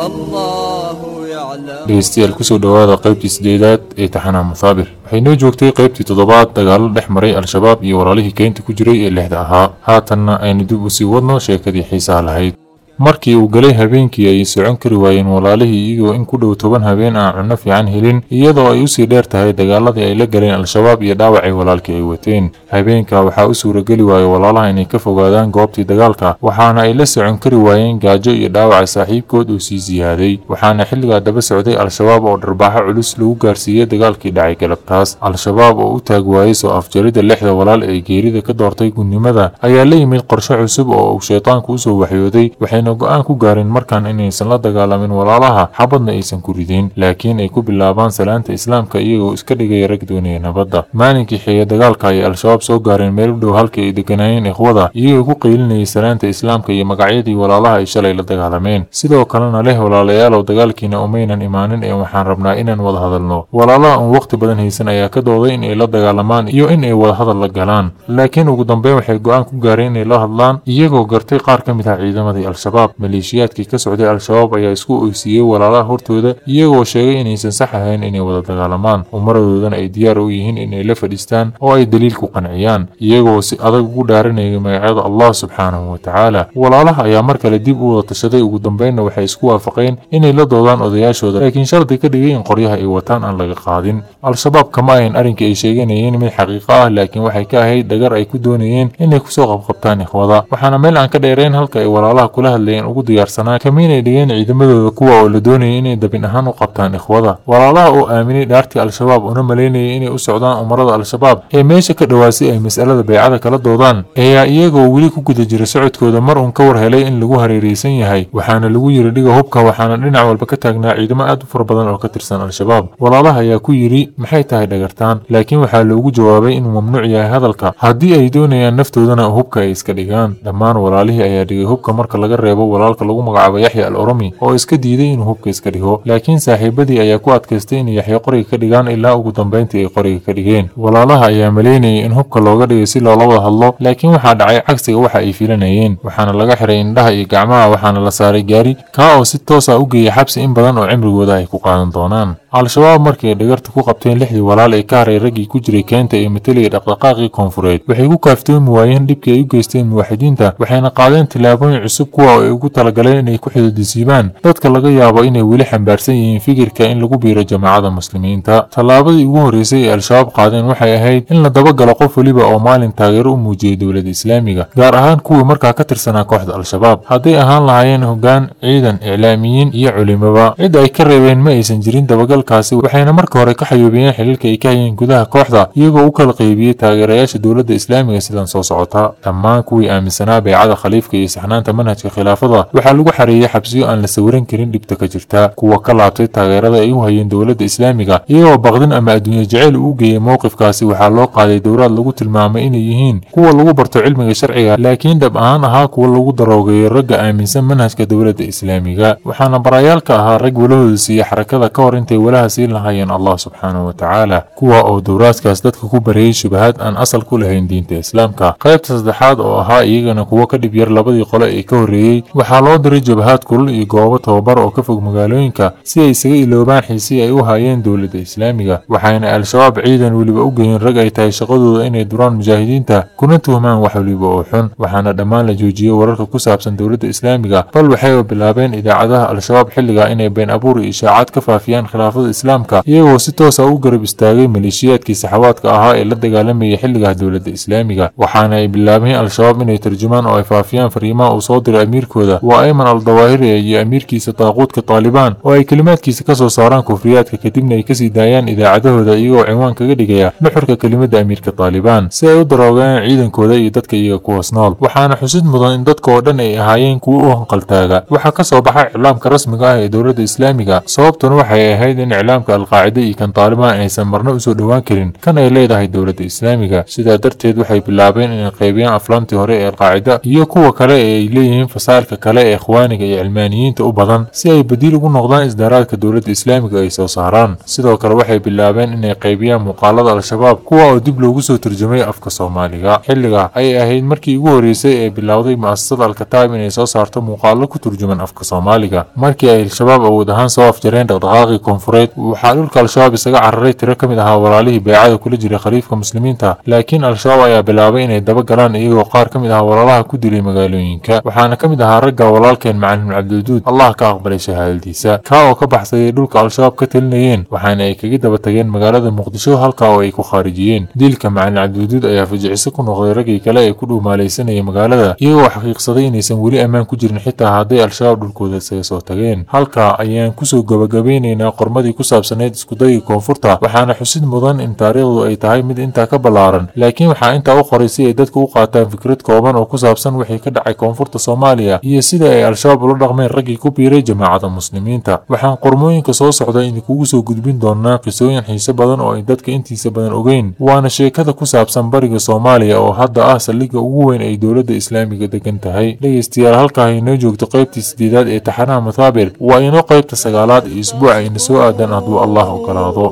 الله يعلم dhegeystayaal kusoo dhowaada qaybtii sideedaad ee taxanaha musaabir waxay noo joogtay qaybtii toddobaad dagaalo dhex maray al-shabaab iyo walaalihii keynta ku jiray ee lixda ahaa haatanna aynu dib u sii wadno sheekadii xiisaha lahayd markii uu galay habeenkii ay socon kari waayeen walaalihii iyagoo in ku dhow toban habeen aan cunno fiican helin iyadoo ay u sii dheer tahay dagaaladii ay la galeen al-shabaab iyo dhaawacii walaalkii ay wateen. Habeenka waxaa u suurageli waayey walaalaha inay ka fogaadaan goobtii dagaalka waxaana ay la socon kari waayeen gaajo iyo dhaawaca saaxiibkood uu sii siyaaday waxaana xilligaa daba socday al-shabaab oo dharbaaxo culus lagu gaarsiiyey dagaalkii dhacay galabtaas. Al-shabaab oo u taag waayey soo afjarida lixda walaal ee geerida ka doortay gunnimada ayaa la yimid qorshe cusub oo uu shaytaanku u soo waxyooday waxayna go'aan ku gaareen markaan inaysan la dagaalamin walaalaha xabadna aysan ku ridin laakiin ay ku bilaabaan salaanta islaamka iyagoo iska dhigaya rag doonaya nabadda. Maalinkii xiga dagaalka ayay al-shabaab soo gaareen meel u dhow halkii ay deganaayeen ikhwada iyagoo ku qaylinayay salaanta islaamka iyo magacyadii walaalaha ay shalay la dagaalameen. Sidoo kalena leh walaalayaalow dagaalkiina umaynan imaanin ee waxaan rabnaa inaan wada hadalno. Walaalaha uun waqti badan haysan ayaa ka dooday in ay la dagaalamaan iyo in ay wada hadal la galaan. Laakiin ugu dambeyn waxay go'aan ku gaareen inay la hadlaan iyagoo gartay qaar ka mid ah ciidamadii al-shabaab maleeshiyaadkii ka socday al-shabaab ayaa isku oysiiyey walaalaha hortooda iyagoo sheegay inaysan sax ahayn inay wada dagaalamaan umaradoodana ay diyaar u yihiin inay la fadhiistaan oo ay daliil ku qanciyaan iyagoo si adag ugu dhaaranayay magacyada allah subxaanahu wa tacaala. Walaalaha ayaa mar kale dib u wada tashaday ugu dambeynna waxay isku waafaqeen inay la doodaan odayaashooda laakiin shardi ka dhigay in qoryaha ay wataan aan laga qaadin. Al-shabaab kama ahayn arrinkii ay sheeganayeen mid xaqiiqo ah laakiin waxay ka ahayd dhagar ay ku doonayeen inay ku soo qabqabtaan ikhwada. Waxaana meel aan ka dheerayn halka ay walaalaha kula hadlayeen ugu diyaarsanaan kamiinay dhigeen ciidamadooda kuwa oo la doonayay inay dabin ahaan u qabtaan ikhwada. Walaalaha oo aaminay dhaartii al-shabaab una malaynayay inay u socdaan umarada al-shabaab ee meesha ka dhowaasay ay mas'alada baycada kala doodaan. Ayaa iyagoo weli ku guda jira socodkooda mar uun ka war helay in lagu hareeraysan yahay waxaana lagu yiri dhiga hubka waxaana dhinac walba ka taagnaa ciidamo aad u fara badan oo ka tirsan al-shabaab. Walaalaha ayaa ku yidhi maxay tahay dhagartaan? Laakiin waxaa loogu jawaabay inuu mamnuuc yahay hadalka. Haddii ay doonayaan naftoodana hubka ay iska dhigaan. Dhammaan walaalihii ayaa dhigay hubka marka laga reebo walaalka lagu magacaabo yaxya al oromi oo iska diiday inuu hubka iska dhigo laakiin saaxiibadii ayaa ku adkaystay inay yaxya qoriga ka dhigaan ilaa ugu dambeyntii ay qoriga ka dhigeen. Walaalaha ayaa malaynayay in hubka looga dhigay si loola wada hadlo laakiin waxaa dhacay cagsiga waxa ay filanayeen waxaana laga xiray indhaha iyo gacmaha waxaana la saaray gaari kaa oo si toos ah u geeyay xabsi in badan oo cimrigooda ay ku qaadan doonaan. Al-shabaab markii ay dhagarta ku qabteen lixdii walaal ee ka haray raggii ku jiray keenta ee mataligay dhaqdhaqaaqii koonfureed waxay ku kaaftoomi waayeen dhibkii ay u geysteen muwaaxidiinta waxayna qaadeen tillaabooyin cusub kuwa ay ugu talagaleen inay ku xididisiibaan dadka laga yaabo inay weli xambaarsan yihiin fikirka in lagu biiro jamaacada muslimiinta. Tallaabadii ugu horreysay ee al-shabaab qaadeen waxay ahayd in la dabagalo qof weliba oo maalin taageero u muujiyey dowladda islaamiga gaar ahaan kuwii markaa ka tirsanaa kooxda al-shabaab. Hadday ahaan lahaayeen hoggaan ciidan iclaamiyiin iyo culimaba. Cid ay ka reebeen ma aysan jirin dabagalkaasi waxayna marka hore ka xayuubiyeen xiliilka ay ka hayeen gudaha kooxda iyagoo u kala qaybiyey taageerayaasha dowladda islaamiga sidan soo socota. Dhammaan kuwii aaminsanaa baycada khaliifka iyo saxnaanta manhajka khilaafada waxaa lagu xareeyey xabsiyo aan la sawiran karin dhibta ka jirta kuwa ka laabtay taageerada ay u hayeen dowladda islaamiga. Iyagoo baqdin ama adduunye jaceyl uu geeyey mowqifkaasi waxaa loo qaaday dowlaad lagu tilmaamay inay yihiin kuwa lagu barto cilmiga sharciga laakiin dhab ahaan ahaa kuwa lagu daroogeeyo ragga aaminsan manhajka dowladda islaamiga. Waxaana barayaalka ahaa rag walahooda siiya xarakada ka hor intay walaha siin lahaayeen allah subxaanahu wa tacaala kuwa oo dowraadkaas dadka ku barayay shubahaad aan asal ku lahayn diinta islaamka. Qaybta saddexaad oo ahaa iyagana kuwo ka dhib yar labadii qole ee ka horreeyey waxaa loo diray jabahaad kulul iyo goobo tababar oo ka fog magaalooyinka si ay isaga iloobaan xiisii ay u hayeen dowladda islaamiga. Waxayna al-shabaab ciidan weliba u geeyeen rag ay tahay shaqadooda inay duraan mujaahidiinta kuna tuhmaan wax weliba oo xun. Waxaana dhammaan la joojiyey wararka ku saabsan dowladda islaamiga. Bal waxay bilaabeen idaacadaha al-shabaab xilliga inay been abuur iyo ishaacad ka faafiyaan khilaafada islaamka iyagoo si toosa u garab istaagay maleeshiyaadkii saxawaadka ahaa ee la dagaalamayay xilligaha dowladda islaamiga. Waxaana ay bilaabeen al-shabaab inay tarjumaan oo ay faafiyaan fariimaha uu soo diray amiirkooda waa ayman al dawaahiri iyo amiirkiisa taaquudka taalibaan oo ay kelimaadkiisa ka soo saaraan kufriyaadka kadibna ay ka sii daayaan idaacadahooda iyagoo cinwaan kaga dhigaya nuxurka kelimada amiirka taalibaan si ay u daroogaan ciidankooda iyo dadka iyaga ku hoos nool. Waxaana xusid mudan in dadka oo dhan ay ahaayeen kuwa u hanqaltaaga. Waxaa ka soo baxa iclaamka rasmiga ah ee dowladda islaamiga sababtuna waxay ahayd in iclaamka alqaacida iyo kan taalibaan aysan marna u soo dhowaan karin. Kan ay leedahay dowladda islaamiga sidaa darteed waxay bilaabeen inay qaybiyaan aflaamtii hore ee alqaacida iyo kuwa kale ee ay leeyihiin fasaalka kale ee ikhwaaniga iyo cilmaaniyiinta u badan si ay badiil ugu noqdaan isdaaraadka dowladda islaamiga ay soo saaraan. Sidoo kale waxay bilaabeen inay qaybiyaan muuqaalada al-shabaab kuwa oo dib loogu soo turjumay afka soomaaliga. Xilliga ayay ahayd markii ugu horreysay ee bilowday mu'asasada alkataab inay soo saarto muuqaalo ku turjuman afka soomaaliga. Markii ay al-shabaab awood ahaan soo afjareen dhaqdhaqaaqii koonfureed waxaa dhulka al-shabaab isaga cararay tiro ka mid ahaa walaalihii beecada kula jiray khaliifka muslimiinta. Laakiin al-shabaab ayaa bilaabay inay daba galaan iyagoo qaar ka mid ah walaalaha ku dilay magaalooyinka waxaana ka mid ahaa ragga walaalkeen macalin cabdiwaduud allah ka aqbalay shahaadadiisa. Kaa oo ka baxsaday dhulka al-shabaab ka talinayeen waxaana ay kaga daba tageen magaalada muqdisho halkaa oo ay ku khaarijiyeen. Dilka macalin cabdiwaduud ayaa fajiciso ku noqday raggii kale ee ku dhuumaalaysanaya magaalada iyagoo xaqiiqsaday inaysan weli ammaan ku jirin xitaa hadday al-shabaab dhulkooda isaga soo tageen. Halkaa ayaan ku soo gabagabeynaynaa qormadii ku saabsaneyd iskudayga koonfurta waxaana xusid mudan in taariikhdu ay tahay mid intaa ka ballaaran. Laakiin waxaa intaa u qoray si ay dadku u qaataan fikrad kooban oo ku saabsan wixii ka dhacay koonfurta soomaaliya iyo sida ay al-shabaab ula dhaqmeen raggii ku biiray jamaacada muslimiinta. Waxaan qormooyinka soo socda idinkugu soo gudbin doonaa qisooyin xiise badan oo ay dadka intiisa badan ogeyn. Waana sheekada ku saabsan bariga soomaaliya oo hadda ah saldhigga ugu weyn ay dowladda islaamiga degan tahay. Dhegeystayaal halkaa inoo joogto qaybtii sideedaad ee taxanaha mathaabir waa inoo qaybta sagaalaad iyo isbuuca ayna soo aadan hadduu allah ogolaado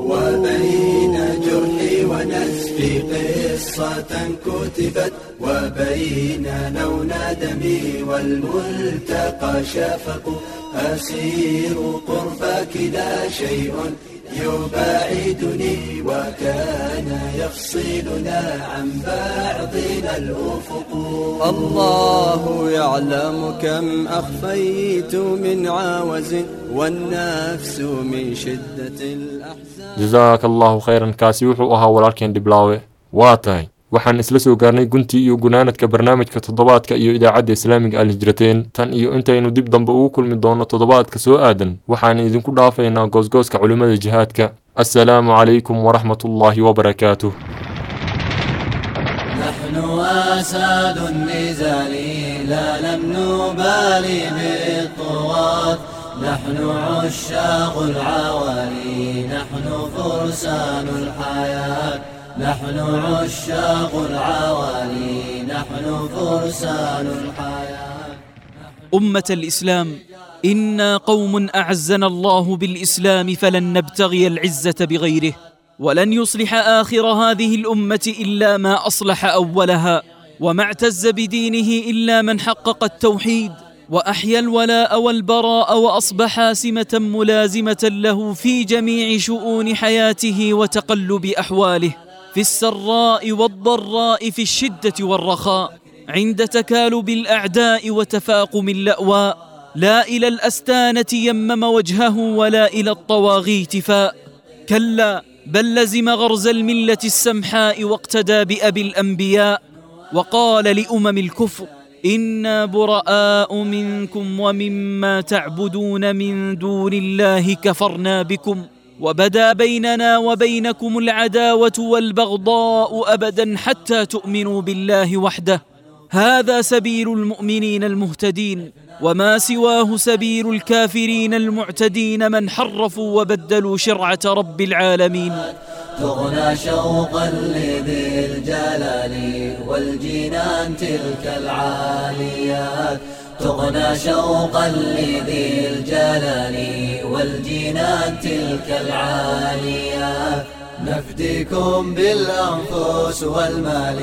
وبين لون دمي والملتقى شفق أسير قربك لا شيء يباعدني وكان يفصلنا عن بعضنا الأفق. الله يعلم كم أخفيت من عاوز والنفس من شدة الأحزان. khayran kaasi wuxuu ahaa walaalkeen dhiblaawe waa tahay وحن اسلا سو غارني يو غنانت كبرنامج كتضبات كإيو اذا عاد اسلامي قال هجرتين. تن يو أنت إنو ديب دمبا أو كل من دونا تضبات كسو آدن. وحن إذن كو دافينا غوز غوز كعلوم الجهاد ك. السلام عليكم ورحمة الله وبركاته. نحن أساد النزال لا لم نبالي بالطوات نحن عشاق العوالي نحن فرسان الحياة. نحن عشاق العوالي نحن فرسان الحياة. أمة الإسلام إنا قوم أعزنا الله بالإسلام فلن نبتغي العزة بغيره ولن يصلح آخر هذه الأمة إلا ما أصلح أولها وما اعتز بدينه إلا من حقق التوحيد وأحيا الولاء والبراء وأصبح سمة ملازمة له في جميع شؤون حياته وتقلب أحواله. في السراء والضراء في الشدة والرخاء عند تكالب الأعداء وتفاقم اللأواء لا إلى الأستانة يمم وجهه ولا إلى الطواغيت فاء كلا بل لزم غرز الملة السمحاء واقتدى بأبي الأنبياء وقال لأمم الكفر إنا براء منكم ومما تعبدون من دون الله كفرنا بكم. وبدا بيننا وبينكم العداوة والبغضاء أبدا حتى تؤمنوا بالله وحده. هذا سبيل المؤمنين المهتدين وما سواه سبيل الكافرين المعتدين من حرفوا وبدلوا شرعة رب العالمين. تغنى شوقا لذي الجلال والجنان تلك العاليات. تغنى شوقا لذي الجلال والجنان تلك العاليات نفديكم بالأنفس والمال.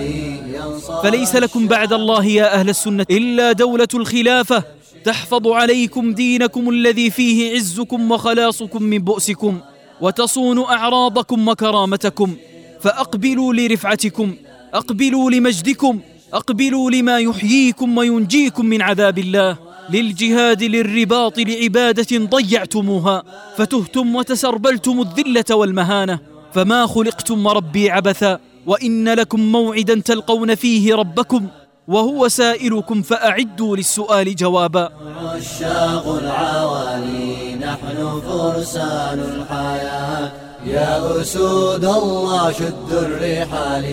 فليس لكم بعد الله يا أهل السنة إلا دولة الخلافة. تحفظ عليكم دينكم الذي فيه عزكم وخلاصكم من بؤسكم وتصون أعراضكم وكرامتكم. فأقبلوا لرفعتكم أقبلوا لمجدكم. أقبلوا لما يحييكم وينجيكم من عذاب الله. للجهاد للرباط لعبادة ضيعتموها فتهتم وتسربلتم الذلة والمهانة. فما خلقتم ربي عبثا وإن لكم موعدا تلقون فيه ربكم وهو سائلكم فأعدوا للسؤال جوابا. عشاق العوالي نحن فرسان الحياة. يا أسود الله شد الرحال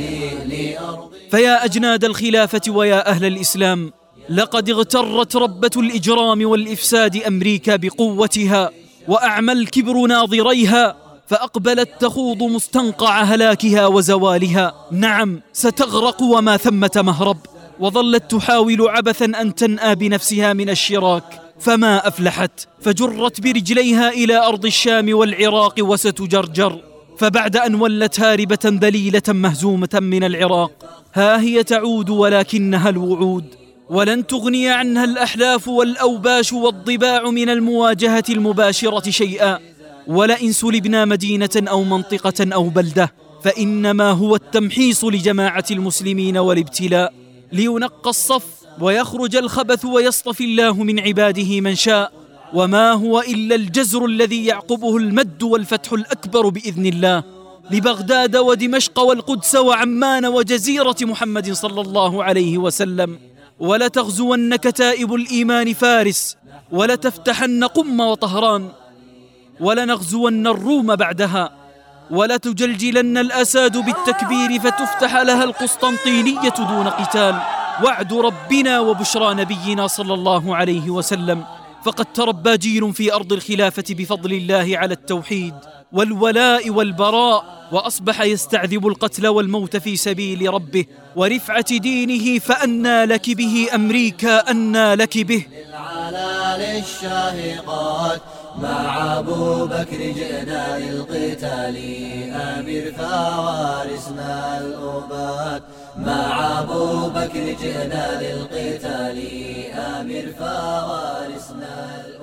لأرض فيا أجناد الخلافة ويا أهل الإسلام لقد اغترت ربة الإجرام والإفساد أمريكا بقوتها وأعمى الكبر ناظريها فأقبلت تخوض مستنقع هلاكها وزوالها. نعم ستغرق وما ثمة مهرب وظلت تحاول عبثا أن تنأى بنفسها من الشراك فما أفلحت فجرت برجليها إلى أرض الشام والعراق وستجرجر فبعد أن ولت هاربة ذليلة مهزومة من العراق. ها هي تعود ولكنها الوعود. ولن تغني عنها الأحلاف والأوباش والضباع من المواجهة المباشرة شيئا. ولئن سلبنا مدينة أو منطقة أو بلدة فإنما هو التمحيص لجماعة المسلمين والابتلاء. لينقى الصف ويخرج الخبث ويصطفي الله من عباده من شاء. وما هو إلا الجزر الذي يعقبه المد والفتح الأكبر بإذن الله. لبغداد ودمشق والقدس وعمان وجزيرة محمد صلى الله عليه وسلم. ولتغزون كتائب الإيمان فارس ولتفتحن قم وطهران ولنغزون الروم بعدها ولتجلجلن الأساد بالتكبير فتفتح لها القسطنطينية دون قتال. وعد ربنا وبشرى نبينا صلى الله عليه وسلم. فقد تربى جيل في أرض الخلافة بفضل الله على التوحيد والولاء والبراء وأصبح يستعذب القتل والموت في سبيل ربه ورفعة دينه فأنى لك به أمريكا أنى لك به. مع أبو بكر جئنا للقتال أمير فوارسنا الأبات مع أبو بكر جئنا للقتال أمير فوارسنا.